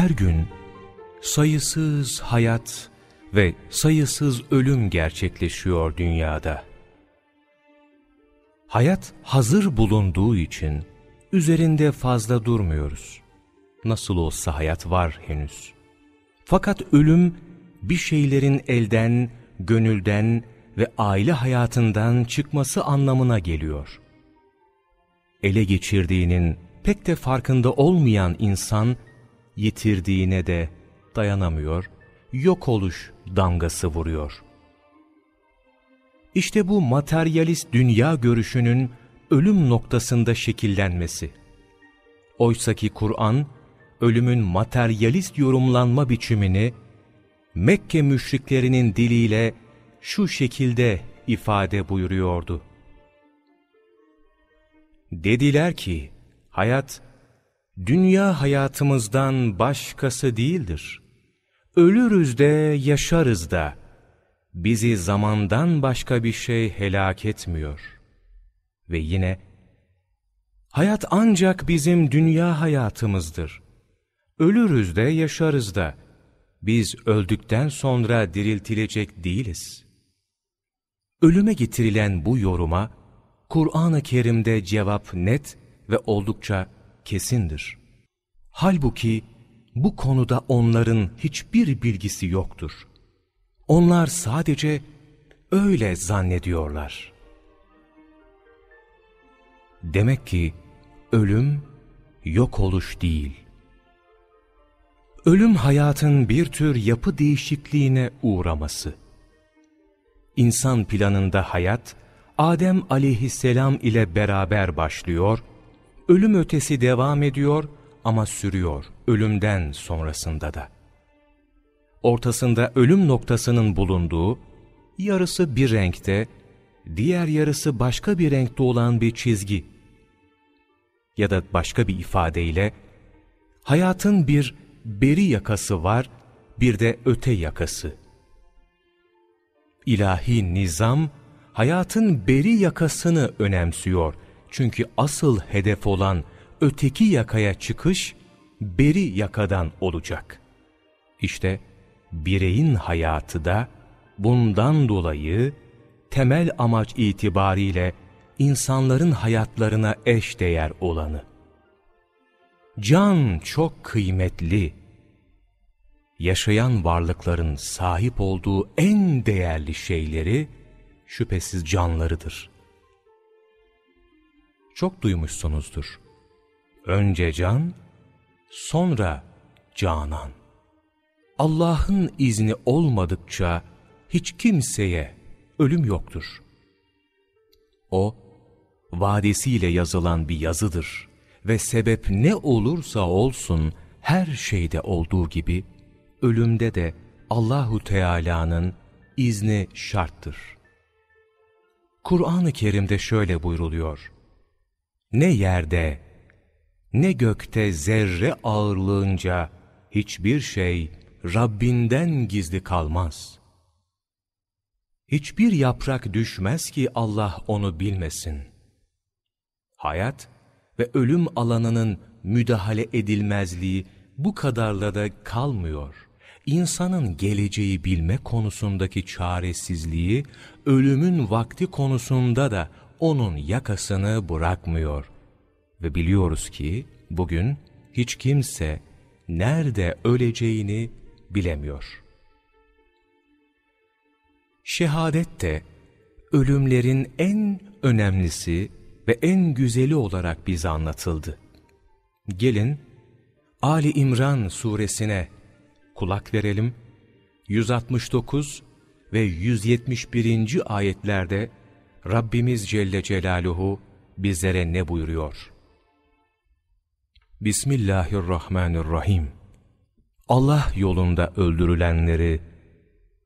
Her gün sayısız hayat ve sayısız ölüm gerçekleşiyor dünyada. Hayat hazır bulunduğu için üzerinde fazla durmuyoruz. Nasıl olsa hayat var henüz. Fakat ölüm bir şeylerin elden, gönülden ve aile hayatından çıkması anlamına geliyor. Ele geçirdiğinin pek de farkında olmayan insan, yitirdiğine de dayanamıyor, yok oluş damgası vuruyor. İşte bu materyalist dünya görüşünün ölüm noktasında şekillenmesi. Oysaki Kur'an, ölümün materyalist yorumlanma biçimini Mekke müşriklerinin diliyle şu şekilde ifade buyuruyordu. Dediler ki, hayat, dünya hayatımızdan başkası değildir. Ölürüz de yaşarız da, bizi zamandan başka bir şey helak etmiyor. Ve yine, hayat ancak bizim dünya hayatımızdır. Ölürüz de yaşarız da, biz öldükten sonra diriltilecek değiliz. Ölüme getirilen bu yoruma, Kur'an-ı Kerim'de cevap net ve oldukça kesindir. Halbuki bu konuda onların hiçbir bilgisi yoktur. Onlar sadece öyle zannediyorlar. Demek ki ölüm yok oluş değil. Ölüm hayatın bir tür yapı değişikliğine uğraması. İnsan planında hayat, Adem aleyhisselam ile beraber başlıyor, ölüm ötesi devam ediyor ama sürüyor ölümden sonrasında da. Ortasında ölüm noktasının bulunduğu, yarısı bir renkte, diğer yarısı başka bir renkte olan bir çizgi. Ya da başka bir ifadeyle, hayatın bir beri yakası var, bir de öte yakası. İlahi nizam, hayatın beri yakasını önemsiyor. Çünkü asıl hedef olan öteki yakaya çıkış, beri yakadan olacak. İşte bireyin hayatı da bundan dolayı temel amaç itibariyle insanların hayatlarına eş değer olanı. Can çok kıymetli. Yaşayan varlıkların sahip olduğu en değerli şeyleri şüphesiz canlarıdır. Çok duymuşsunuzdur. Önce can, sonra canan. Allah'ın izni olmadıkça hiç kimseye ölüm yoktur. O, vadesiyle yazılan bir yazıdır ve sebep ne olursa olsun her şeyde olduğu gibi ölümde de Allahu Teala'nın izni şarttır. Kur'an-ı Kerim'de şöyle buyruluyor. Ne yerde ne gökte zerre ağırlığınca hiçbir şey Rabbinden gizli kalmaz. Hiçbir yaprak düşmez ki Allah onu bilmesin. Hayat ve ölüm alanının müdahale edilmezliği bu kadarla da kalmıyor. İnsanın geleceği bilme konusundaki çaresizliği, ölümün vakti konusunda da onun yakasını bırakmıyor. Ve biliyoruz ki bugün hiç kimse nerede öleceğini bilemiyor. Şehadet de ölümlerin en önemlisi ve en güzeli olarak bize anlatıldı. Gelin Ali İmran suresine kulak verelim. 169 ve 171. ayetlerde Rabbimiz Celle Celaluhu bizlere ne buyuruyor? Bismillahirrahmanirrahim. Allah yolunda öldürülenleri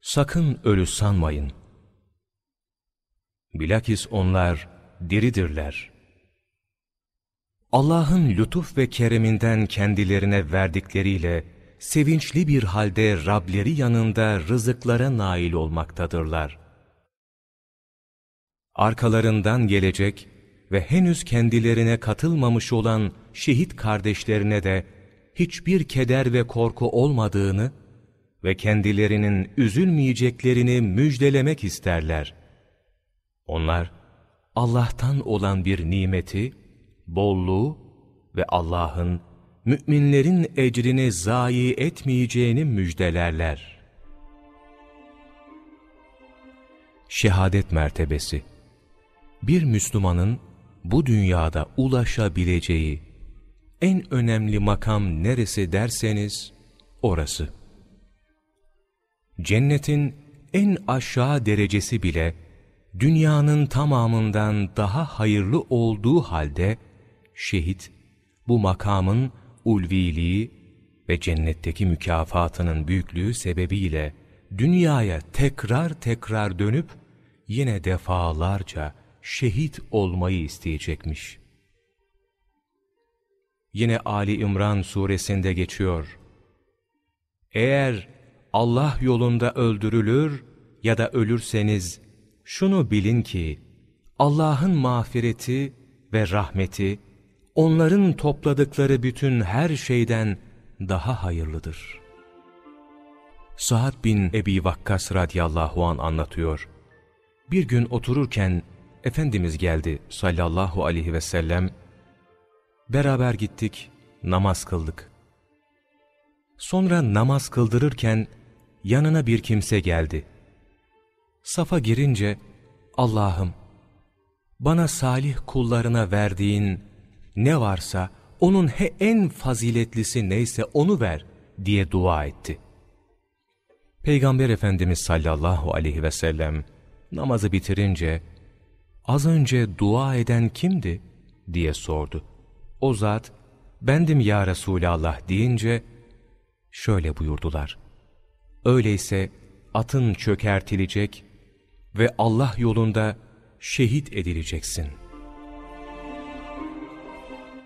sakın ölü sanmayın. Bilakis onlar diridirler. Allah'ın lütuf ve kereminden kendilerine verdikleriyle sevinçli bir halde Rableri yanında rızıklara nail olmaktadırlar. Arkalarından gelecek ve henüz kendilerine katılmamış olan şehit kardeşlerine de hiçbir keder ve korku olmadığını ve kendilerinin üzülmeyeceklerini müjdelemek isterler. Onlar, Allah'tan olan bir nimeti, bolluğu ve Allah'ın müminlerin ecrini zayi etmeyeceğini müjdelerler. Şehadet mertebesi Bir Müslümanın bu dünyada ulaşabileceği en önemli makam neresi derseniz orası. Cennetin en aşağı derecesi bile dünyanın tamamından daha hayırlı olduğu halde şehit bu makamın ulviliği ve cennetteki mükafatının büyüklüğü sebebiyle dünyaya tekrar tekrar dönüp yine defalarca şehit olmayı isteyecekmiş. Yine Ali İmran suresinde geçiyor. Eğer Allah yolunda öldürülür ya da ölürseniz şunu bilin ki Allah'ın mağfireti ve rahmeti onların topladıkları bütün her şeyden daha hayırlıdır. Sa'd bin Ebi Vakkas radıyallahu an anlatıyor. Bir gün otururken Efendimiz geldi sallallahu aleyhi ve sellem. Beraber gittik, namaz kıldık. Sonra namaz kıldırırken yanına bir kimse geldi. Safa girince, Allah'ım, bana salih kullarına verdiğin ne varsa onun he en faziletlisi neyse onu ver diye dua etti. Peygamber Efendimiz sallallahu aleyhi ve sellem namazı bitirince az önce dua eden kimdi diye sordu. O zat bendim ya Resulallah deyince şöyle buyurdular. Öyleyse atın çökertilecek ve Allah yolunda şehit edileceksin.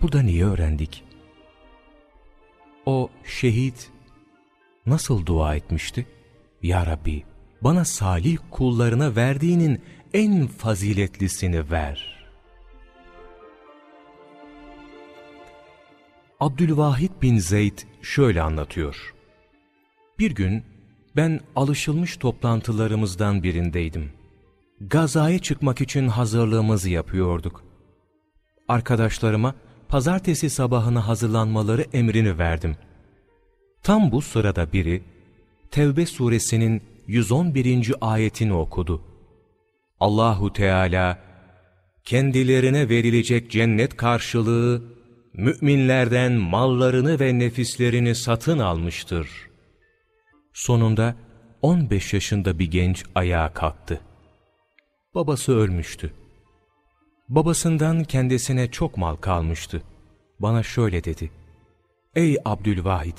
Burada niye öğrendik? O şehit nasıl dua etmişti? Ya Rabbi bana salih kullarına verdiğinin en faziletlisini ver. Abdülvahid bin Zeyd şöyle anlatıyor. Bir gün ben alışılmış toplantılarımızdan birindeydim. Gazaya çıkmak için hazırlığımızı yapıyorduk. Arkadaşlarıma pazartesi sabahına hazırlanmaları emrini verdim. Tam bu sırada biri Tevbe suresinin 111. ayetini okudu. Allahu Teala kendilerine verilecek cennet karşılığı müminlerden mallarını ve nefislerini satın almıştır. Sonunda 15 yaşında bir genç ayağa kalktı. Babası ölmüştü. Babasından kendisine çok mal kalmıştı. Bana şöyle dedi. Ey Abdülvahid!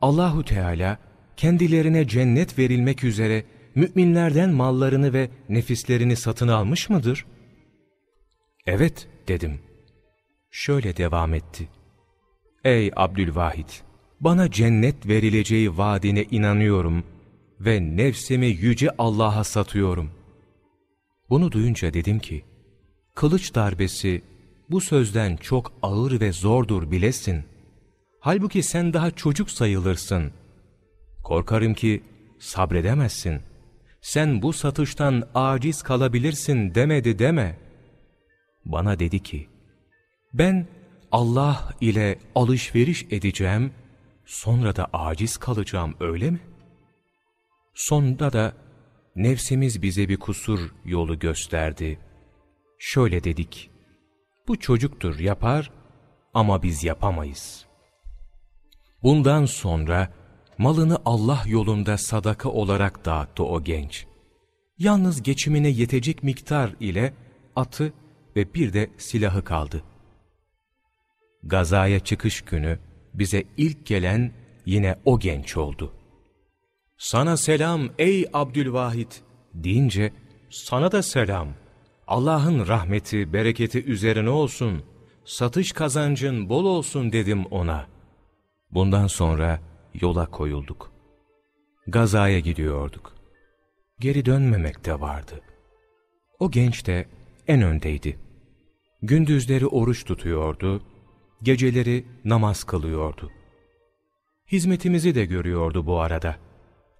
Allahu Teala kendilerine cennet verilmek üzere müminlerden mallarını ve nefislerini satın almış mıdır? Evet dedim. Şöyle devam etti. Ey Abdülvahid! Bana cennet verileceği vaadine inanıyorum ve nefsimi yüce Allah'a satıyorum. Bunu duyunca dedim ki, kılıç darbesi bu sözden çok ağır ve zordur bilesin. Halbuki sen daha çocuk sayılırsın. Korkarım ki sabredemezsin. Sen bu satıştan aciz kalabilirsin demedi deme. Bana dedi ki, ben Allah ile alışveriş edeceğim, sonra da aciz kalacağım öyle mi? Sonda da nefsimiz bize bir kusur yolu gösterdi. Şöyle dedik, bu çocuktur yapar ama biz yapamayız. Bundan sonra malını Allah yolunda sadaka olarak dağıttı o genç. Yalnız geçimine yetecek miktar ile atı ve bir de silahı kaldı. Gazaya çıkış günü bize ilk gelen yine o genç oldu. Sana selam ey Abdülvahid deyince sana da selam. Allah'ın rahmeti, bereketi üzerine olsun. Satış kazancın bol olsun dedim ona. Bundan sonra yola koyulduk. Gazaya gidiyorduk. Geri dönmemek de vardı. O genç de en öndeydi. Gündüzleri oruç tutuyordu, geceleri namaz kılıyordu. Hizmetimizi de görüyordu bu arada.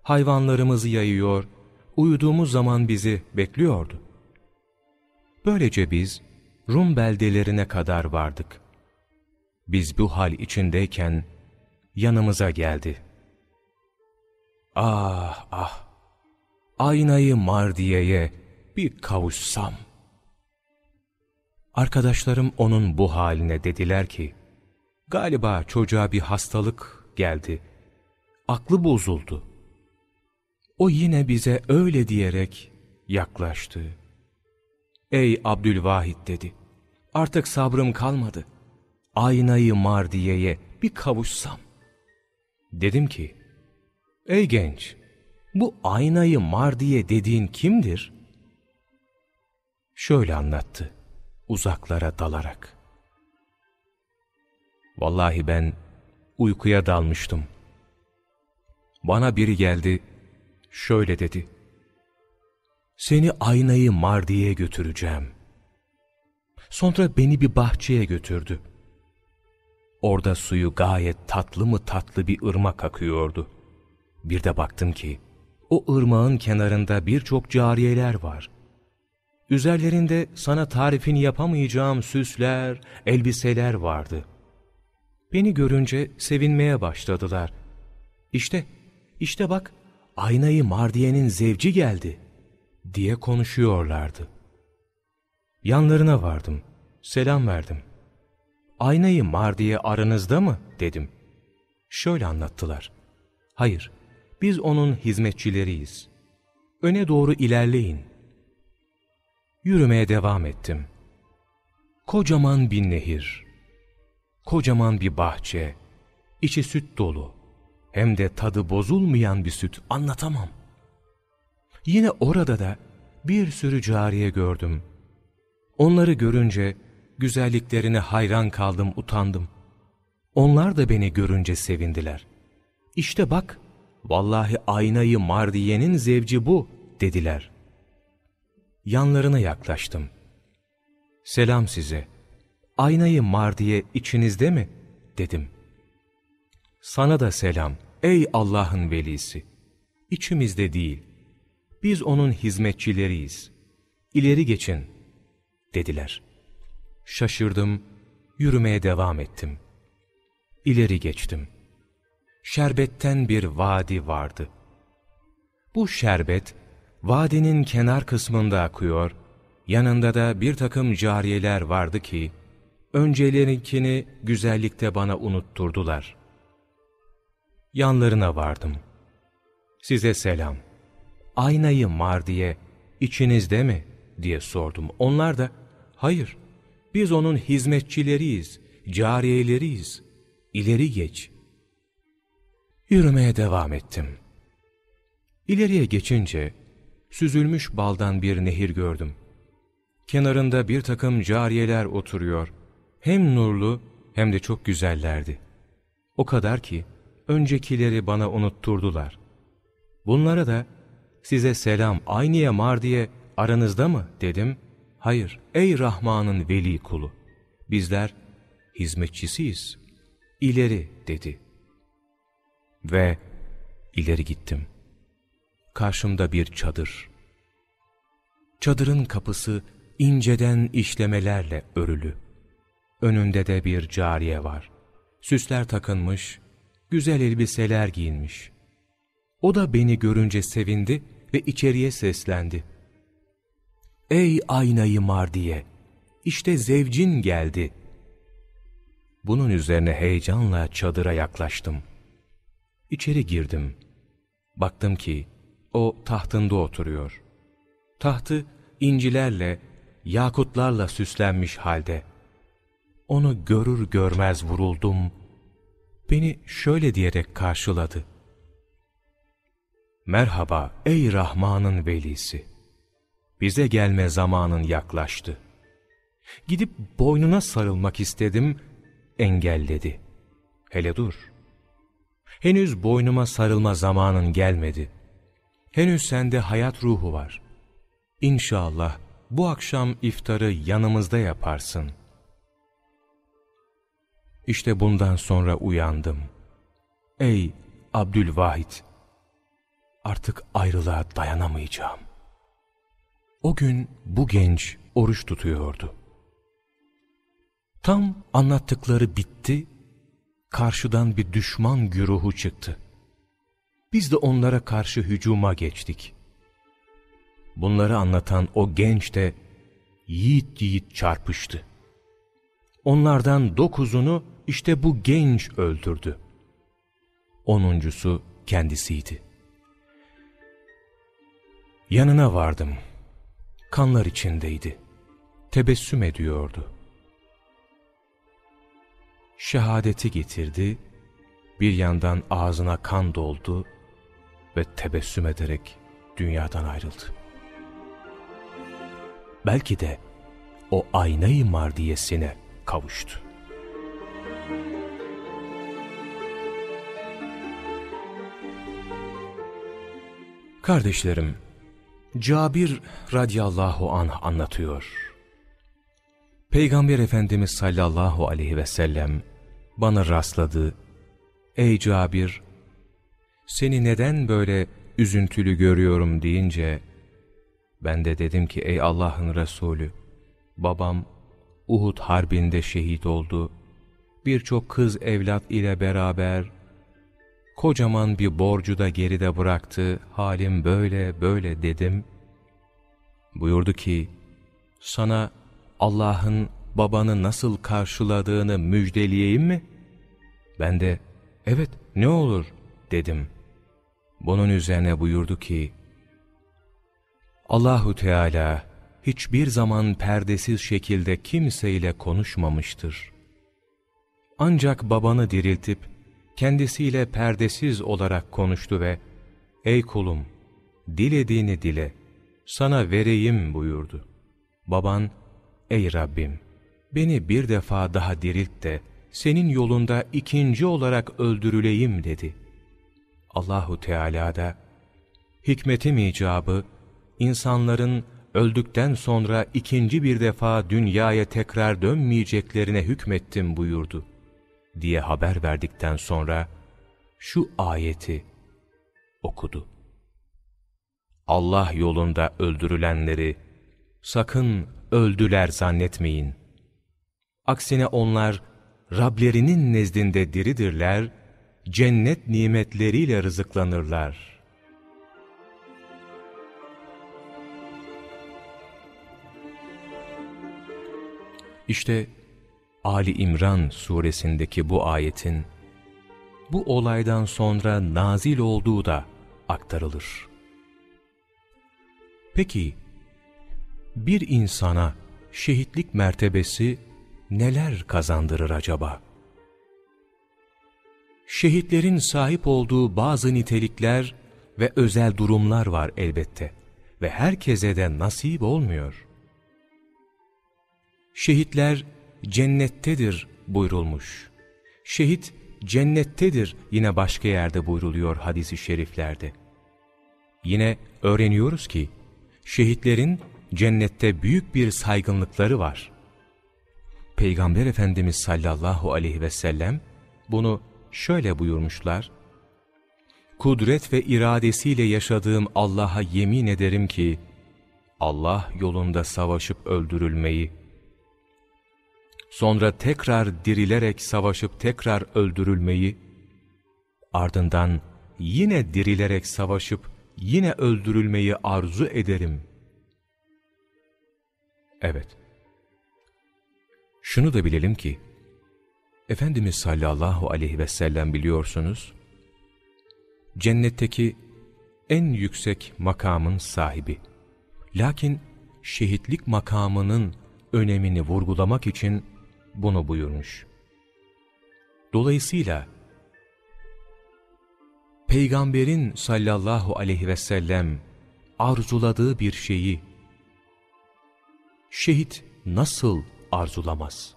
Hayvanlarımızı yayıyor, uyuduğumuz zaman bizi bekliyordu. Böylece biz Rum beldelerine kadar vardık. Biz bu hal içindeyken yanımıza geldi. Ah ah! Aynayı Mardiye'ye bir kavuşsam. Arkadaşlarım onun bu haline dediler ki, galiba çocuğa bir hastalık geldi. Aklı bozuldu. O yine bize öyle diyerek yaklaştı. Ey Abdülvahid dedi, artık sabrım kalmadı. Aynayı Mardiye'ye bir kavuşsam. Dedim ki, ey genç, bu aynayı Mardiye dediğin kimdir? Şöyle anlattı, uzaklara dalarak. Vallahi ben uykuya dalmıştım. Bana biri geldi, şöyle dedi. Seni aynayı Mardi'ye götüreceğim. Sonra beni bir bahçeye götürdü. Orada suyu gayet tatlı mı tatlı bir ırmak akıyordu. Bir de baktım ki, o ırmağın kenarında birçok cariyeler var. Üzerlerinde sana tarifini yapamayacağım süsler, elbiseler vardı. Beni görünce sevinmeye başladılar. İşte, işte bak, aynayı Mardiye'nin zevci geldi, diye konuşuyorlardı. Yanlarına vardım, selam verdim. Aynayı Mardiye aranızda mı, dedim. Şöyle anlattılar. Hayır, biz onun hizmetçileriyiz. Öne doğru ilerleyin. Yürümeye devam ettim. Kocaman bir nehir, kocaman bir bahçe, içi süt dolu, hem de tadı bozulmayan bir süt anlatamam. Yine orada da bir sürü cariye gördüm. Onları görünce güzelliklerine hayran kaldım, utandım. Onlar da beni görünce sevindiler. İşte bak, vallahi aynayı Mardiye'nin zevci bu, dediler. Yanlarına yaklaştım. Selam size. Aynayı Mardiye içinizde mi? dedim. Sana da selam, ey Allah'ın velisi. İçimizde değil. Biz onun hizmetçileriyiz. İleri geçin, dediler. Şaşırdım, yürümeye devam ettim. İleri geçtim. Şerbetten bir vadi vardı. Bu şerbet, vadinin kenar kısmında akıyor, yanında da bir takım cariyeler vardı ki, öncelerinkini güzellikte bana unutturdular. Yanlarına vardım. Size selam. Aynayı Mardiye içinizde mi? diye sordum. Onlar da, hayır, biz onun hizmetçileriyiz, cariyeleriyiz. İleri geç. Yürümeye devam ettim. İleriye geçince, süzülmüş baldan bir nehir gördüm. Kenarında bir takım cariyeler oturuyor. Hem nurlu hem de çok güzellerdi. O kadar ki öncekileri bana unutturdular. Bunlara da size selam aynıya mar diye aranızda mı dedim. Hayır ey Rahman'ın veli kulu. Bizler hizmetçisiyiz. İleri dedi. Ve ileri gittim. Karşımda bir çadır. Çadırın kapısı inceden işlemelerle örülü. Önünde de bir cariye var. Süsler takınmış, güzel elbiseler giyinmiş. O da beni görünce sevindi ve içeriye seslendi. Ey aynayı mardiye, işte zevcin geldi. Bunun üzerine heyecanla çadıra yaklaştım. İçeri girdim. Baktım ki o tahtında oturuyor. Tahtı incilerle, yakutlarla süslenmiş halde. Onu görür görmez vuruldum. Beni şöyle diyerek karşıladı. Merhaba ey Rahman'ın velisi. Bize gelme zamanın yaklaştı. Gidip boynuna sarılmak istedim, engelledi. Hele dur. Henüz boynuma sarılma zamanın gelmedi. Henüz sende hayat ruhu var. İnşallah bu akşam iftarı yanımızda yaparsın. İşte bundan sonra uyandım. Ey Abdülvahid! Artık ayrılığa dayanamayacağım. O gün bu genç oruç tutuyordu. Tam anlattıkları bitti, karşıdan bir düşman güruhu çıktı. Biz de onlara karşı hücuma geçtik. Bunları anlatan o genç de yiğit yiğit çarpıştı. Onlardan dokuzunu işte bu genç öldürdü. Onuncusu kendisiydi. Yanına vardım. Kanlar içindeydi. Tebessüm ediyordu. Şehadeti getirdi, bir yandan ağzına kan doldu ve tebessüm ederek dünyadan ayrıldı. Belki de o aynayı mardiyesine kavuştu. Kardeşlerim, Cabir radiyallahu anh anlatıyor. Peygamber Efendimiz sallallahu aleyhi ve sellem bana rastladı. Ey Cabir, seni neden böyle üzüntülü görüyorum deyince, ben de dedim ki ey Allah'ın Resulü, babam Uhud harbinde şehit oldu. Birçok kız evlat ile beraber kocaman bir borcu da geride bıraktı. Halim böyle böyle dedim. Buyurdu ki sana Allah'ın babanı nasıl karşıladığını müjdeleyeyim mi? Ben de evet ne olur dedim. Bunun üzerine buyurdu ki Allahu Teala hiçbir zaman perdesiz şekilde kimseyle konuşmamıştır. Ancak babanı diriltip kendisiyle perdesiz olarak konuştu ve ''Ey kulum, dilediğini dile, sana vereyim.'' buyurdu. Baban ''Ey Rabbim, beni bir defa daha dirilt de senin yolunda ikinci olarak öldürüleyim.'' dedi. Allahu Teala da hikmetim icabı insanların öldükten sonra ikinci bir defa dünyaya tekrar dönmeyeceklerine hükmettim buyurdu diye haber verdikten sonra şu ayeti okudu. Allah yolunda öldürülenleri sakın öldüler zannetmeyin. Aksine onlar Rablerinin nezdinde diridirler, cennet nimetleriyle rızıklanırlar.'' İşte Ali İmran suresindeki bu ayetin bu olaydan sonra nazil olduğu da aktarılır. Peki bir insana şehitlik mertebesi neler kazandırır acaba? Şehitlerin sahip olduğu bazı nitelikler ve özel durumlar var elbette ve herkese de nasip olmuyor şehitler cennettedir buyrulmuş. Şehit cennettedir yine başka yerde buyruluyor hadisi şeriflerde. Yine öğreniyoruz ki şehitlerin cennette büyük bir saygınlıkları var. Peygamber Efendimiz sallallahu aleyhi ve sellem bunu şöyle buyurmuşlar. Kudret ve iradesiyle yaşadığım Allah'a yemin ederim ki, Allah yolunda savaşıp öldürülmeyi, sonra tekrar dirilerek savaşıp tekrar öldürülmeyi, ardından yine dirilerek savaşıp yine öldürülmeyi arzu ederim. Evet. Şunu da bilelim ki, Efendimiz sallallahu aleyhi ve sellem biliyorsunuz, cennetteki en yüksek makamın sahibi. Lakin şehitlik makamının önemini vurgulamak için bunu buyurmuş. Dolayısıyla Peygamberin sallallahu aleyhi ve sellem arzuladığı bir şeyi şehit nasıl arzulamaz?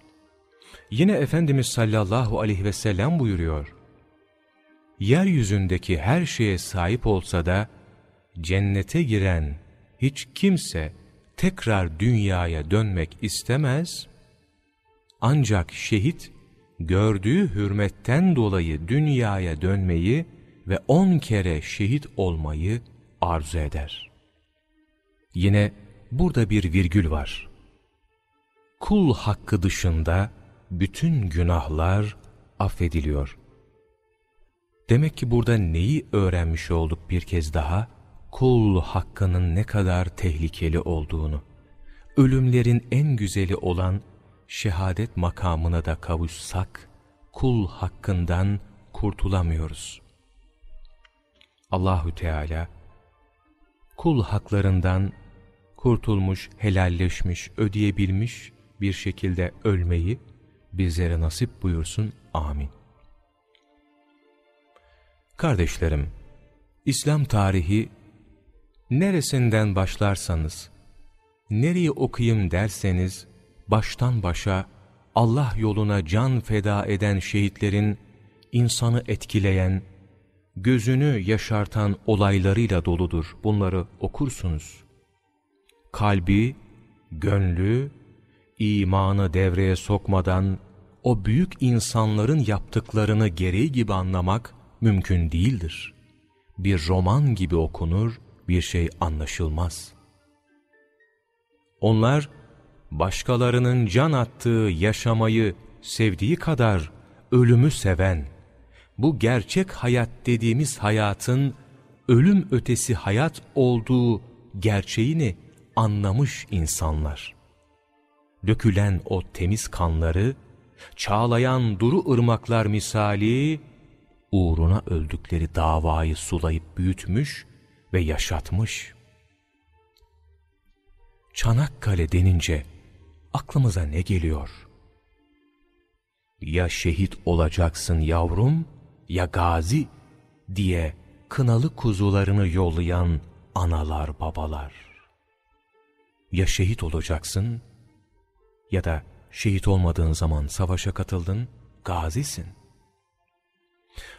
Yine Efendimiz sallallahu aleyhi ve sellem buyuruyor. Yeryüzündeki her şeye sahip olsa da cennete giren hiç kimse tekrar dünyaya dönmek istemez ancak şehit gördüğü hürmetten dolayı dünyaya dönmeyi ve on kere şehit olmayı arzu eder. Yine burada bir virgül var. Kul hakkı dışında bütün günahlar affediliyor. Demek ki burada neyi öğrenmiş olduk bir kez daha? Kul hakkının ne kadar tehlikeli olduğunu. Ölümlerin en güzeli olan şehadet makamına da kavuşsak, kul hakkından kurtulamıyoruz. Allahü Teala, kul haklarından kurtulmuş, helalleşmiş, ödeyebilmiş bir şekilde ölmeyi bizlere nasip buyursun. Amin. Kardeşlerim, İslam tarihi neresinden başlarsanız, nereyi okuyayım derseniz, baştan başa Allah yoluna can feda eden şehitlerin insanı etkileyen, gözünü yaşartan olaylarıyla doludur. Bunları okursunuz. Kalbi, gönlü, imanı devreye sokmadan o büyük insanların yaptıklarını gereği gibi anlamak mümkün değildir. Bir roman gibi okunur, bir şey anlaşılmaz. Onlar, başkalarının can attığı yaşamayı sevdiği kadar ölümü seven, bu gerçek hayat dediğimiz hayatın ölüm ötesi hayat olduğu gerçeğini anlamış insanlar. Dökülen o temiz kanları, çağlayan duru ırmaklar misali, uğruna öldükleri davayı sulayıp büyütmüş ve yaşatmış. Çanakkale denince aklımıza ne geliyor? Ya şehit olacaksın yavrum ya gazi diye kınalı kuzularını yollayan analar babalar. Ya şehit olacaksın ya da şehit olmadığın zaman savaşa katıldın, gazisin.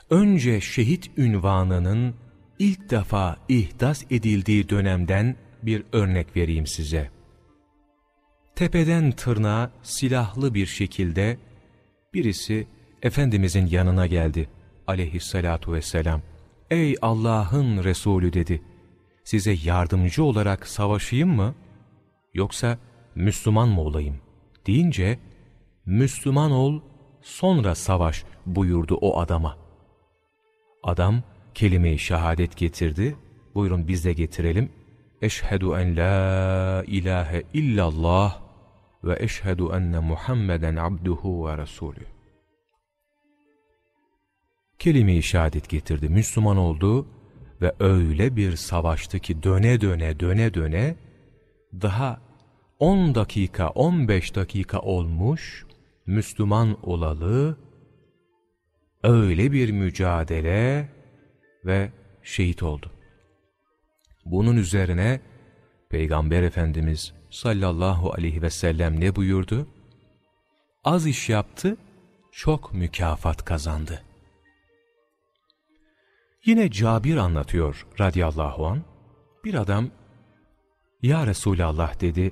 Önce şehit ünvanının ilk defa ihdas edildiği dönemden bir örnek vereyim size. Tepeden tırnağa silahlı bir şekilde birisi Efendimizin yanına geldi aleyhissalatu vesselam. Ey Allah'ın Resulü dedi. Size yardımcı olarak savaşayım mı? Yoksa Müslüman mı olayım? Deyince Müslüman ol sonra savaş buyurdu o adama. Adam kelime-i şehadet getirdi. Buyurun biz de getirelim. Eşhedü en la ilahe illallah ve eşhedü enne Muhammeden abduhu ve resulü. Kelime-i şehadet getirdi. Müslüman oldu ve öyle bir savaştı ki döne döne döne döne daha 10 dakika 15 dakika olmuş Müslüman olalı öyle bir mücadele ve şehit oldu. Bunun üzerine Peygamber Efendimiz sallallahu aleyhi ve sellem ne buyurdu? Az iş yaptı, çok mükafat kazandı. Yine Cabir anlatıyor radıyallahu an. Bir adam, Ya Resulallah dedi,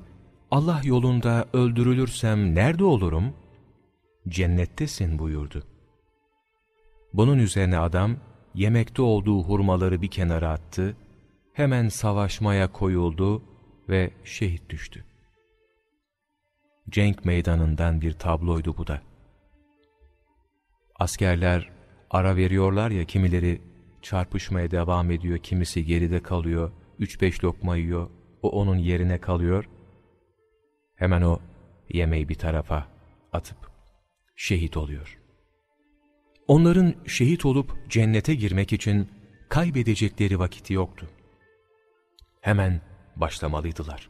Allah yolunda öldürülürsem nerede olurum? Cennettesin buyurdu. Bunun üzerine adam, yemekte olduğu hurmaları bir kenara attı, hemen savaşmaya koyuldu ve şehit düştü. Cenk meydanından bir tabloydu bu da. Askerler ara veriyorlar ya kimileri çarpışmaya devam ediyor, kimisi geride kalıyor, üç beş lokma yiyor, o onun yerine kalıyor. Hemen o yemeği bir tarafa atıp şehit oluyor. Onların şehit olup cennete girmek için kaybedecekleri vakiti yoktu. Hemen başlamalıydılar.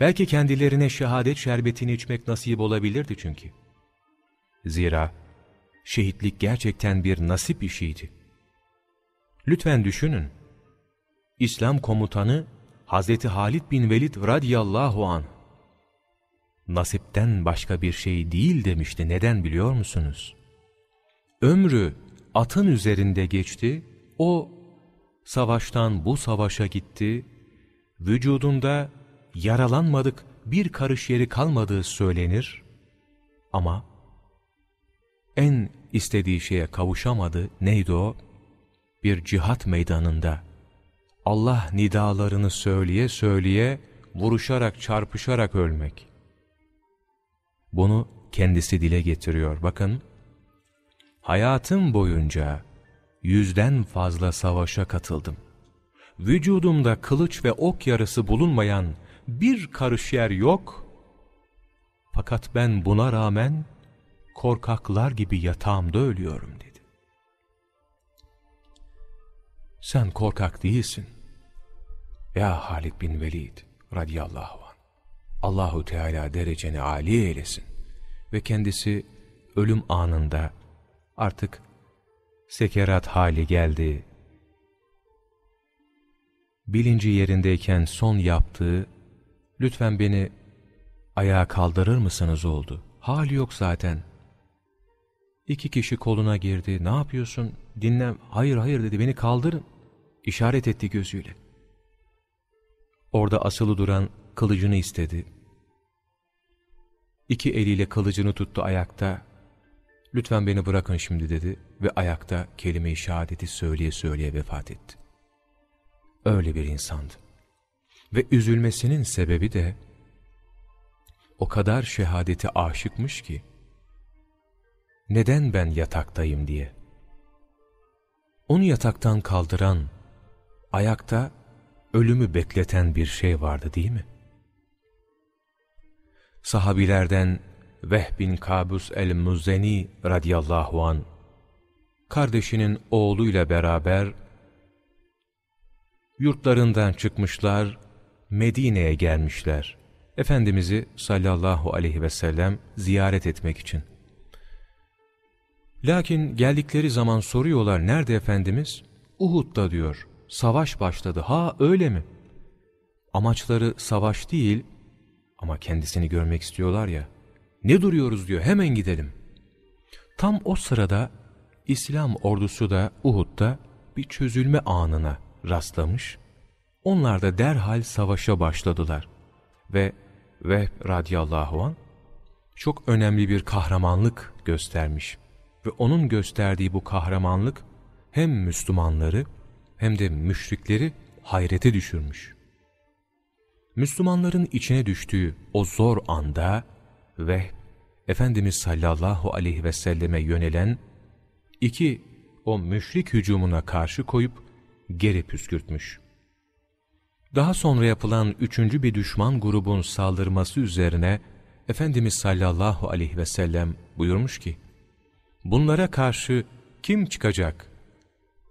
Belki kendilerine şehadet şerbetini içmek nasip olabilirdi çünkü. Zira şehitlik gerçekten bir nasip işiydi. Lütfen düşünün. İslam komutanı Hazreti Halid bin Velid radıyallahu an nasipten başka bir şey değil demişti. Neden biliyor musunuz? Ömrü atın üzerinde geçti, o savaştan bu savaşa gitti, vücudunda yaralanmadık bir karış yeri kalmadığı söylenir ama en istediği şeye kavuşamadı. Neydi o? Bir cihat meydanında Allah nidalarını söyleye söyleye vuruşarak çarpışarak ölmek. Bunu kendisi dile getiriyor. Bakın, hayatım boyunca yüzden fazla savaşa katıldım. Vücudumda kılıç ve ok yarısı bulunmayan bir karış yer yok. Fakat ben buna rağmen korkaklar gibi yatağımda ölüyorum dedi. Sen korkak değilsin. Ya Halid bin Velid radiyallahu anh. Allahu Teala dereceni âli eylesin. Ve kendisi ölüm anında artık sekerat hali geldi. Bilinci yerindeyken son yaptığı, lütfen beni ayağa kaldırır mısınız oldu. Hali yok zaten. İki kişi koluna girdi. Ne yapıyorsun? Dinle. Hayır hayır dedi. Beni kaldırın. İşaret etti gözüyle. Orada asılı duran kılıcını istedi. İki eliyle kılıcını tuttu ayakta. Lütfen beni bırakın şimdi dedi ve ayakta kelime-i şehadeti söyleye söyleye vefat etti. Öyle bir insandı. Ve üzülmesinin sebebi de o kadar şehadeti aşıkmış ki neden ben yataktayım diye. Onu yataktan kaldıran, ayakta ölümü bekleten bir şey vardı değil mi? Sahabilerden Vehb bin Kabus el-Muzeni radiyallahu an kardeşinin oğluyla beraber yurtlarından çıkmışlar, Medine'ye gelmişler. Efendimiz'i sallallahu aleyhi ve sellem ziyaret etmek için. Lakin geldikleri zaman soruyorlar, nerede Efendimiz? Uhud'da diyor, savaş başladı. Ha öyle mi? Amaçları savaş değil ama kendisini görmek istiyorlar ya. Ne duruyoruz diyor, hemen gidelim. Tam o sırada İslam ordusu da Uhud'da bir çözülme anına rastlamış. Onlar da derhal savaşa başladılar. Ve Vehb radiyallahu an çok önemli bir kahramanlık göstermiş. Ve onun gösterdiği bu kahramanlık hem Müslümanları hem de müşrikleri hayrete düşürmüş. Müslümanların içine düştüğü o zor anda ve Efendimiz sallallahu aleyhi ve selleme yönelen iki o müşrik hücumuna karşı koyup geri püskürtmüş. Daha sonra yapılan üçüncü bir düşman grubun saldırması üzerine Efendimiz sallallahu aleyhi ve sellem buyurmuş ki, Bunlara karşı kim çıkacak?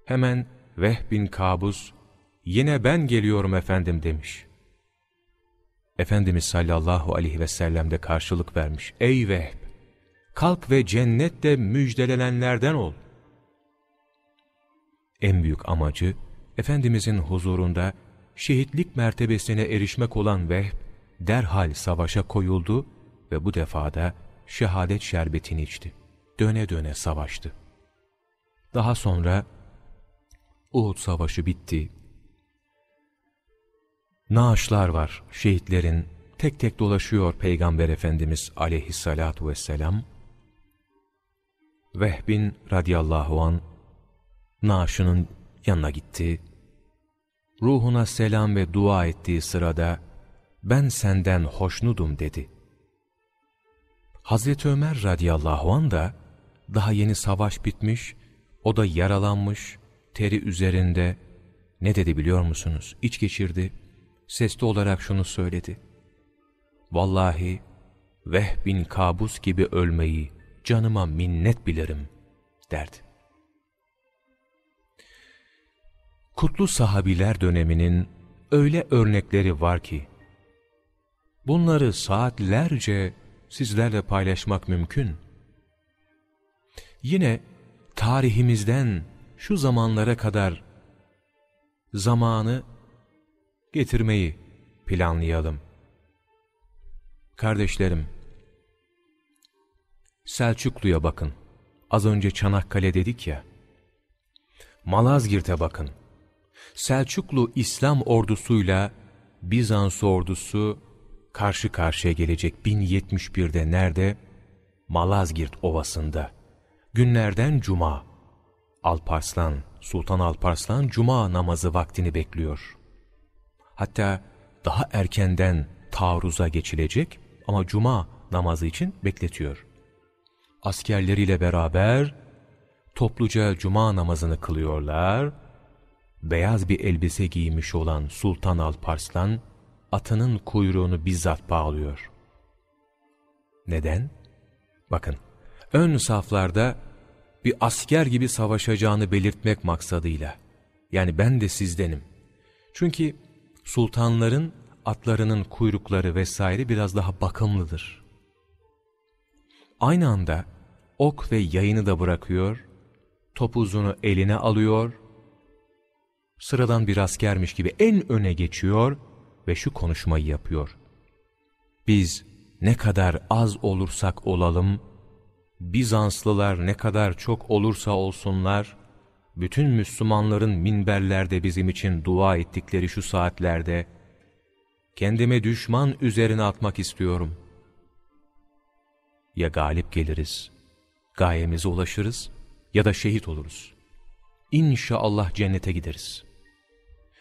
Hemen Vehb bin Kabus, yine ben geliyorum efendim demiş. Efendimiz sallallahu aleyhi ve sellem de karşılık vermiş. Ey Vehb! Kalk ve cennette müjdelenenlerden ol. En büyük amacı, Efendimizin huzurunda şehitlik mertebesine erişmek olan Vehb, derhal savaşa koyuldu ve bu defada şehadet şerbetini içti. Döne döne savaştı. Daha sonra Uhud savaşı bitti. Naaşlar var şehitlerin, tek tek dolaşıyor Peygamber Efendimiz aleyhissalatu vesselam. Vehbin radiyallahu an naaşının yanına gitti. Ruhuna selam ve dua ettiği sırada ben senden hoşnudum dedi. Hazreti Ömer radiyallahu an da daha yeni savaş bitmiş, o da yaralanmış, teri üzerinde. Ne dedi biliyor musunuz? İç geçirdi, sesli olarak şunu söyledi. Vallahi Vehb bin Kabus gibi ölmeyi canıma minnet bilirim derdi. Kutlu sahabiler döneminin öyle örnekleri var ki, bunları saatlerce sizlerle paylaşmak mümkün. Yine tarihimizden şu zamanlara kadar zamanı getirmeyi planlayalım. Kardeşlerim, Selçuklu'ya bakın. Az önce Çanakkale dedik ya. Malazgirt'e bakın. Selçuklu İslam ordusuyla Bizans ordusu karşı karşıya gelecek 1071'de nerede? Malazgirt Ovası'nda. Günlerden cuma. Alparslan, Sultan Alparslan cuma namazı vaktini bekliyor. Hatta daha erkenden taarruza geçilecek ama cuma namazı için bekletiyor. Askerleriyle beraber topluca cuma namazını kılıyorlar. Beyaz bir elbise giymiş olan Sultan Alparslan atının kuyruğunu bizzat bağlıyor. Neden? Bakın, ön saflarda bir asker gibi savaşacağını belirtmek maksadıyla. Yani ben de sizdenim. Çünkü sultanların atlarının kuyrukları vesaire biraz daha bakımlıdır. Aynı anda ok ve yayını da bırakıyor, topuzunu eline alıyor, sıradan bir askermiş gibi en öne geçiyor ve şu konuşmayı yapıyor. Biz ne kadar az olursak olalım, Bizanslılar ne kadar çok olursa olsunlar, bütün Müslümanların minberlerde bizim için dua ettikleri şu saatlerde, kendime düşman üzerine atmak istiyorum. Ya galip geliriz, gayemize ulaşırız ya da şehit oluruz. İnşallah cennete gideriz.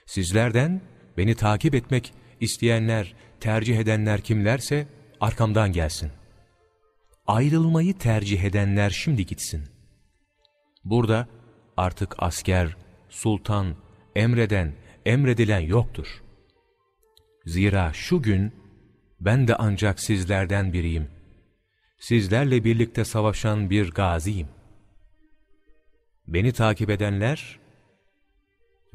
Sizlerden beni takip etmek isteyenler, tercih edenler kimlerse arkamdan gelsin. Ayrılmayı tercih edenler şimdi gitsin. Burada artık asker, sultan, emreden, emredilen yoktur. Zira şu gün ben de ancak sizlerden biriyim. Sizlerle birlikte savaşan bir gaziyim. Beni takip edenler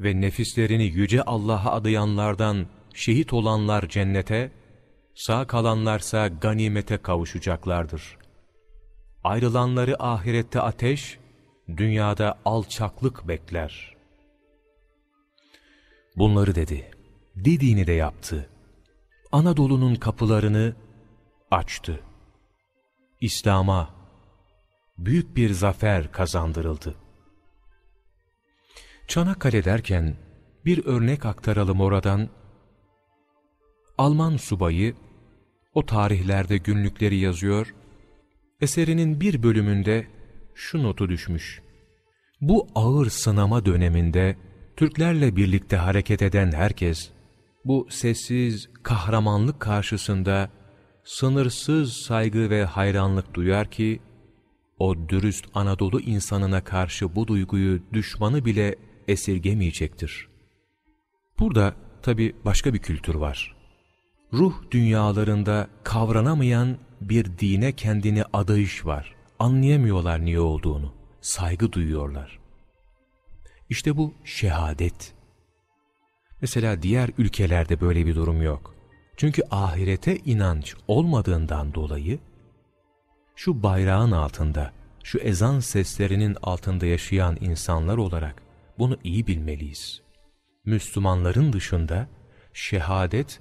ve nefislerini yüce Allah'a adayanlardan şehit olanlar cennete, sağ kalanlarsa ganimete kavuşacaklardır. Ayrılanları ahirette ateş, dünyada alçaklık bekler. Bunları dedi. Dediğini de yaptı. Anadolu'nun kapılarını açtı. İslam'a büyük bir zafer kazandırıldı. Çanakkale derken bir örnek aktaralım oradan. Alman subayı o tarihlerde günlükleri yazıyor, eserinin bir bölümünde şu notu düşmüş. Bu ağır sınama döneminde Türklerle birlikte hareket eden herkes, bu sessiz kahramanlık karşısında sınırsız saygı ve hayranlık duyar ki, o dürüst Anadolu insanına karşı bu duyguyu düşmanı bile esirgemeyecektir. Burada tabi başka bir kültür var. Ruh dünyalarında kavranamayan bir dine kendini adayış var. Anlayamıyorlar niye olduğunu. Saygı duyuyorlar. İşte bu şehadet. Mesela diğer ülkelerde böyle bir durum yok. Çünkü ahirete inanç olmadığından dolayı şu bayrağın altında, şu ezan seslerinin altında yaşayan insanlar olarak bunu iyi bilmeliyiz. Müslümanların dışında şehadet,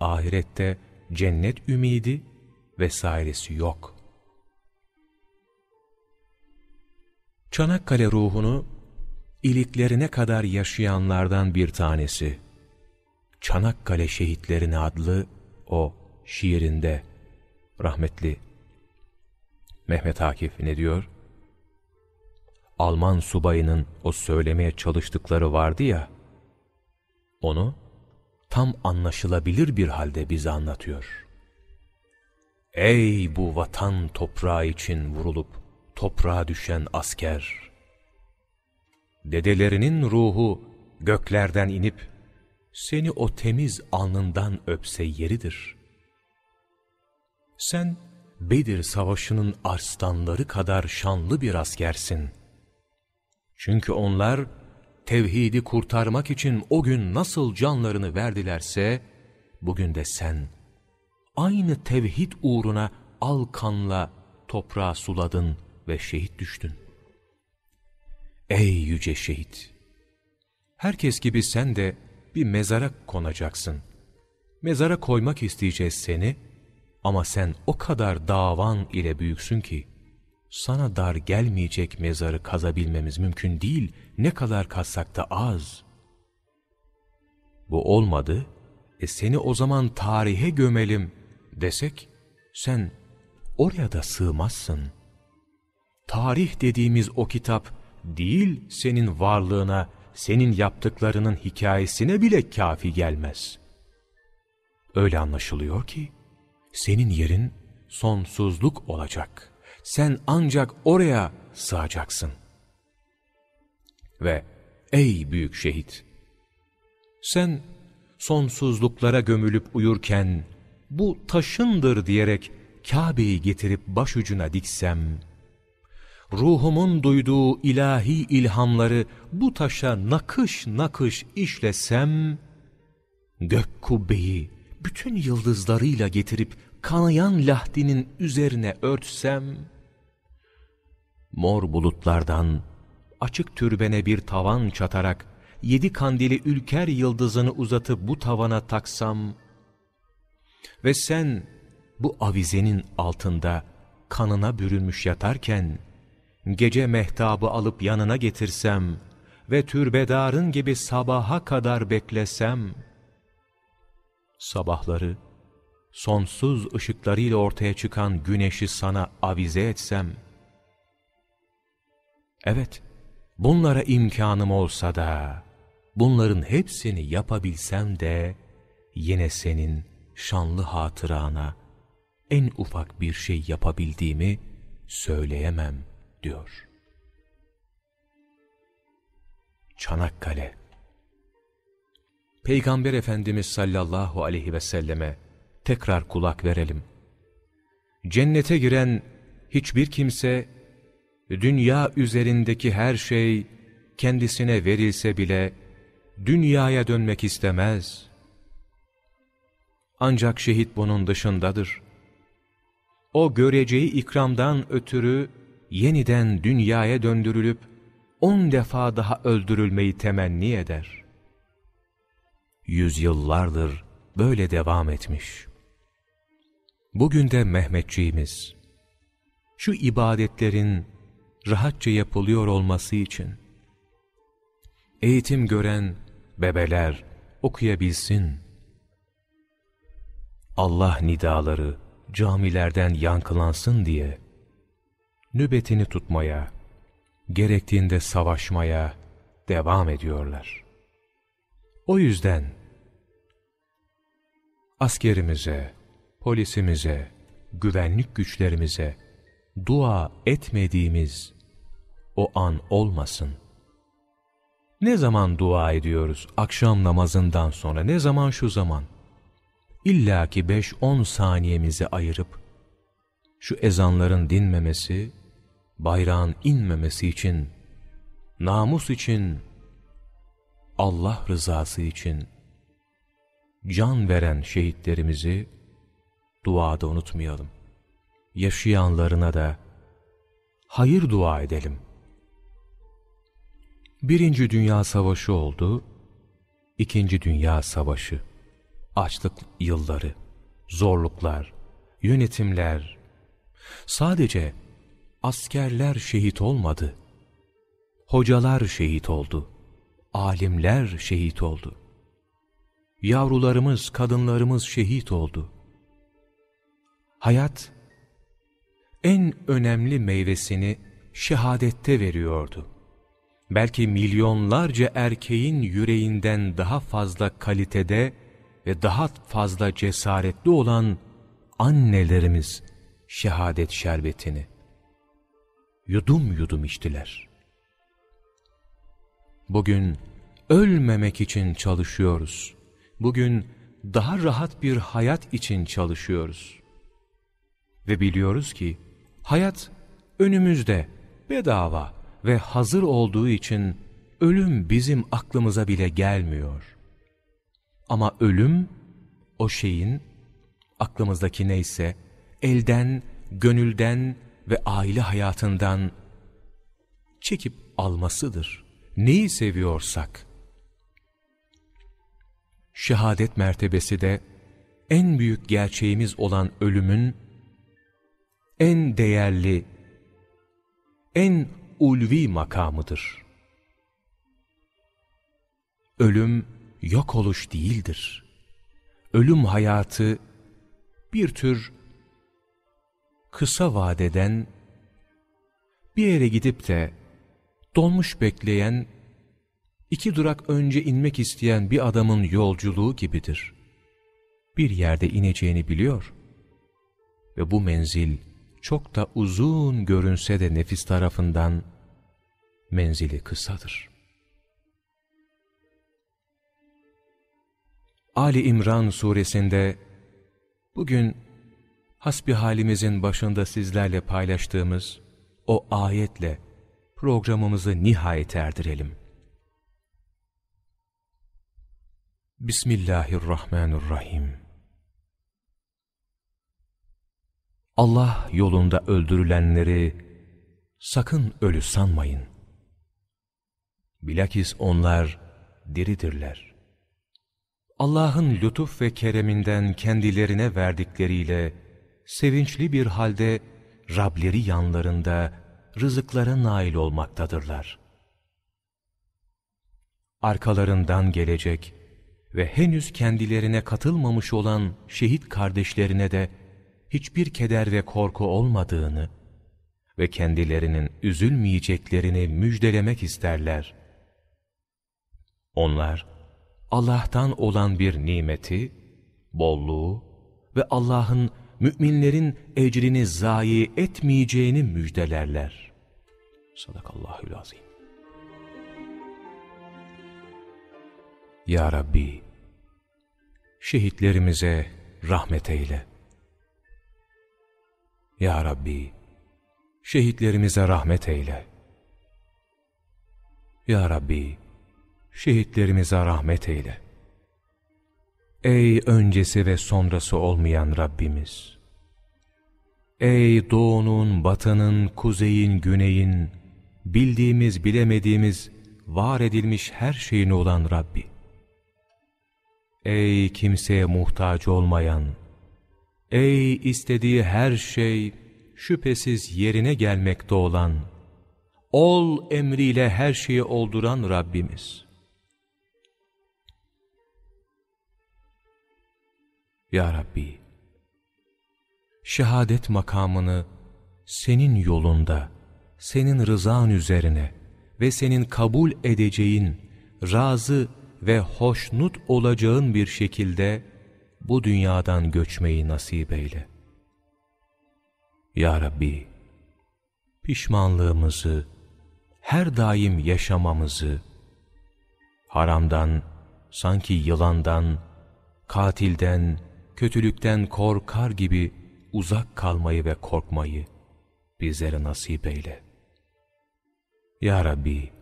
ahirette cennet ümidi vesairesi yok. Çanakkale ruhunu iliklerine kadar yaşayanlardan bir tanesi. Çanakkale Şehitlerine adlı o şiirinde rahmetli Mehmet Akif ne diyor? Alman subayının o söylemeye çalıştıkları vardı ya, onu tam anlaşılabilir bir halde bize anlatıyor. Ey bu vatan toprağı için vurulup toprağa düşen asker! Dedelerinin ruhu göklerden inip seni o temiz alnından öpse yeridir. Sen Bedir savaşının arslanları kadar şanlı bir askersin. Çünkü onlar tevhidi kurtarmak için o gün nasıl canlarını verdilerse, bugün de sen aynı tevhid uğruna al kanla toprağa suladın ve şehit düştün. Ey yüce şehit! Herkes gibi sen de bir mezara konacaksın. Mezara koymak isteyeceğiz seni ama sen o kadar davan ile büyüksün ki, sana dar gelmeyecek mezarı kazabilmemiz mümkün değil, ne kadar kazsak da az. Bu olmadı, e seni o zaman tarihe gömelim desek, sen oraya da sığmazsın. tarih dediğimiz o kitap değil senin varlığına, senin yaptıklarının hikayesine bile kafi gelmez. Öyle anlaşılıyor ki, senin yerin sonsuzluk olacak. Sen ancak oraya sığacaksın. Ve ey büyük şehit! Sen sonsuzluklara gömülüp uyurken, bu taşındır diyerek Kabe'yi getirip başucuna diksem, ruhumun duyduğu ilahi ilhamları bu taşa nakış nakış işlesem, gök kubbeyi bütün yıldızlarıyla getirip kanayan lahdinin üzerine örtsem, mor bulutlardan açık türbene bir tavan çatarak yedi kandili ülker yıldızını uzatıp bu tavana taksam ve sen bu avizenin altında kanına bürünmüş yatarken, gece mehtabı alıp yanına getirsem ve türbedarın gibi sabaha kadar beklesem, sabahları sonsuz ışıklarıyla ortaya çıkan güneşi sana avize etsem, evet, bunlara imkanım olsa da, bunların hepsini yapabilsem de, yine senin şanlı hatırana en ufak bir şey yapabildiğimi söyleyemem diyor. Çanakkale Peygamber Efendimiz sallallahu aleyhi ve selleme tekrar kulak verelim. Cennete giren hiçbir kimse, dünya üzerindeki her şey kendisine verilse bile, dünyaya dönmek istemez. Ancak şehit bunun dışındadır. O göreceği ikramdan ötürü yeniden dünyaya döndürülüp on defa daha öldürülmeyi temenni eder. Yüzyıllardır böyle devam etmiş. Bugün de Mehmetçiğimiz, şu ibadetlerin rahatça yapılıyor olması için, eğitim gören bebeler okuyabilsin, Allah nidaları camilerden yankılansın diye, nöbetini tutmaya, gerektiğinde savaşmaya devam ediyorlar. O yüzden askerimize, polisimize, güvenlik güçlerimize dua etmediğimiz o an olmasın. Ne zaman dua ediyoruz? Akşam namazından sonra. Ne zaman şu zaman? İlla ki 5-10 saniyemizi ayırıp şu ezanların dinmemesi, bayrağın inmemesi için, namus için, Allah rızası için can veren şehitlerimizi duada unutmayalım. Yaşayanlarına da hayır dua edelim. Birinci Dünya Savaşı oldu, İkinci Dünya Savaşı, açlık yılları, zorluklar, yönetimler, sadece askerler şehit olmadı. Hocalar şehit oldu, alimler şehit oldu. Yavrularımız, kadınlarımız şehit oldu. Hayat, en önemli meyvesini şehadette veriyordu. Belki milyonlarca erkeğin yüreğinden daha fazla kalitede ve daha fazla cesaretli olan annelerimiz şehadet şerbetini yudum yudum içtiler. Bugün ölmemek için çalışıyoruz. Bugün daha rahat bir hayat için çalışıyoruz. Ve biliyoruz ki hayat önümüzde bedava ve hazır olduğu için ölüm bizim aklımıza bile gelmiyor. Ama ölüm o şeyin aklımızdaki neyse elden, gönülden ve aile hayatından çekip almasıdır. Neyi seviyorsak. Şehadet mertebesi de en büyük gerçeğimiz olan ölümün en değerli, en ulvi makamıdır. Ölüm yok oluş değildir. Ölüm hayatı bir tür kısa vadeden bir yere gidip de donmuş bekleyen, iki durak önce inmek isteyen bir adamın yolculuğu gibidir. Bir yerde ineceğini biliyor ve bu menzil çok da uzun görünse de nefis tarafından menzili kısadır. Ali İmran suresinde bugün hasbi halimizin başında sizlerle paylaştığımız o ayetle programımızı nihayet erdirelim. Bismillahirrahmanirrahim. Allah yolunda öldürülenleri sakın ölü sanmayın. Bilakis onlar diridirler. Allah'ın lütuf ve kereminden kendilerine verdikleriyle sevinçli bir halde Rableri yanlarında rızıklara nail olmaktadırlar. Arkalarından gelecek ve henüz kendilerine katılmamış olan şehit kardeşlerine de hiçbir keder ve korku olmadığını ve kendilerinin üzülmeyeceklerini müjdelemek isterler. Onlar, Allah'tan olan bir nimeti, bolluğu ve Allah'ın müminlerin ecrini zayi etmeyeceğini müjdelerler. Sadakallahül azim. Ya Rabbi, şehitlerimize rahmet eyle. Ya Rabbi, şehitlerimize rahmet eyle. Ya Rabbi, şehitlerimize rahmet eyle. Ey öncesi ve sonrası olmayan Rabbimiz! Ey doğunun, batının, kuzeyin, güneyin, bildiğimiz, bilemediğimiz, var edilmiş her şeyin olan Rabbi! Ey kimseye muhtaç olmayan, ey istediği her şey şüphesiz yerine gelmekte olan, ol emriyle her şeyi olduran Rabbimiz! Ya Rabbi, şehadet makamını senin yolunda, senin rızan üzerine ve senin kabul edeceğin, razı ve hoşnut olacağın bir şekilde bu dünyadan göçmeyi nasip eyle. Ya Rabbi, pişmanlığımızı, her daim yaşamamızı, haramdan, sanki yılandan, katilden, kötülükten korkar gibi uzak kalmayı ve korkmayı bizlere nasip eyle. Ya Rabbi,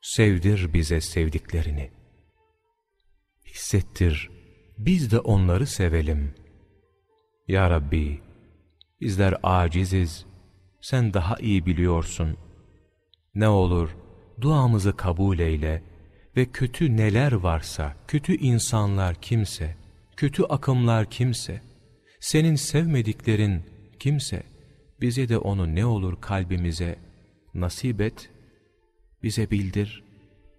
sevdir bize sevdiklerini. Hissettir, biz de onları sevelim. Ya Rabbi, bizler aciziz, sen daha iyi biliyorsun. Ne olur, duamızı kabul eyle ve kötü neler varsa, kötü insanlar kimse, kötü akımlar kimse, senin sevmediklerin kimse, bize de onu ne olur kalbimize nasip et, bize bildir,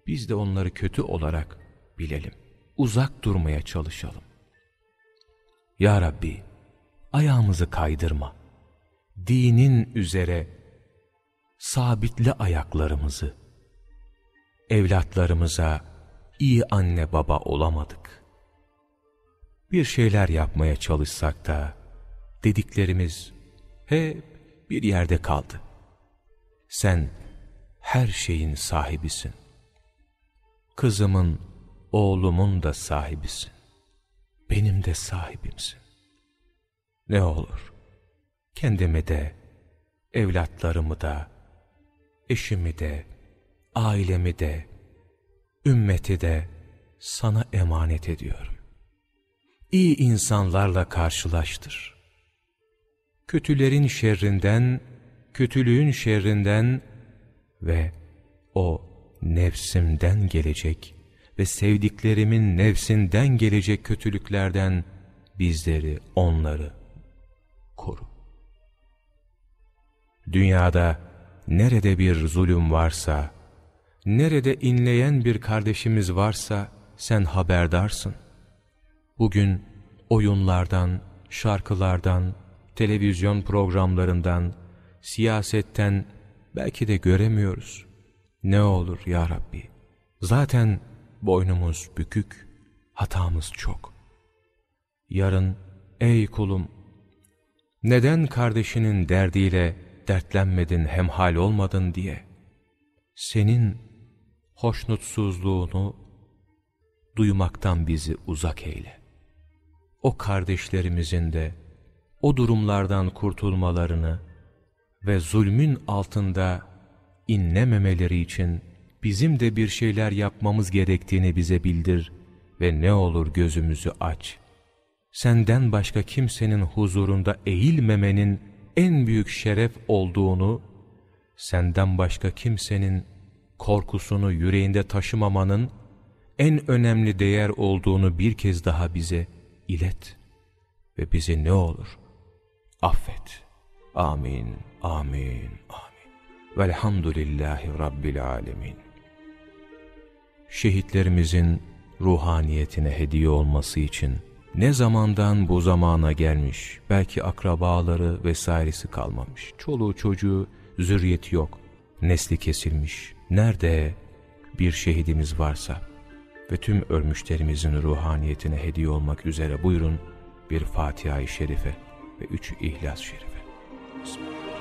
biz de onları kötü olarak bilelim. Uzak durmaya çalışalım. Ya Rabbi, ayağımızı kaydırma. Dinin üzere sabitle ayaklarımızı. Evlatlarımıza iyi anne baba olamadık bir şeyler yapmaya çalışsak da dediklerimiz hep bir yerde kaldı. Sen her şeyin sahibisin. Kızımın, oğlumun da sahibisin. Benim de sahibimsin. Ne olur kendimi de, evlatlarımı da, eşimi de, ailemi de, ümmeti de sana emanet ediyorum iyi insanlarla karşılaştır. Kötülerin şerrinden, kötülüğün şerrinden ve o nefsimden gelecek ve sevdiklerimin nefsinden gelecek kötülüklerden bizleri, onları koru. Dünyada nerede bir zulüm varsa, nerede inleyen bir kardeşimiz varsa sen haberdarsın. Bugün oyunlardan, şarkılardan, televizyon programlarından, siyasetten belki de göremiyoruz. Ne olur ya Rabbi, zaten boynumuz bükük, hatamız çok. Yarın, ey kulum, neden kardeşinin derdiyle dertlenmedin, hemhal olmadın diye, senin hoşnutsuzluğunu duymaktan bizi uzak eyle. O kardeşlerimizin de o durumlardan kurtulmalarını ve zulmün altında inlememeleri için bizim de bir şeyler yapmamız gerektiğini bize bildir ve ne olur gözümüzü aç. Senden başka kimsenin huzurunda eğilmemenin en büyük şeref olduğunu, senden başka kimsenin korkusunu yüreğinde taşımamanın en önemli değer olduğunu bir kez daha bize ilet ve bizi ne olur affet. Amin, amin, amin. Velhamdülillahi Rabbil alemin. Şehitlerimizin ruhaniyetine hediye olması için ne zamandan bu zamana gelmiş, belki akrabaları vesairesi kalmamış, çoluğu çocuğu, zürriyeti yok, nesli kesilmiş. Nerede bir şehidimiz varsa ve tüm ölmüşlerimizin ruhaniyetine hediye olmak üzere buyurun bir Fatiha-i Şerife ve üç İhlas-ı Şerife. Bismillah.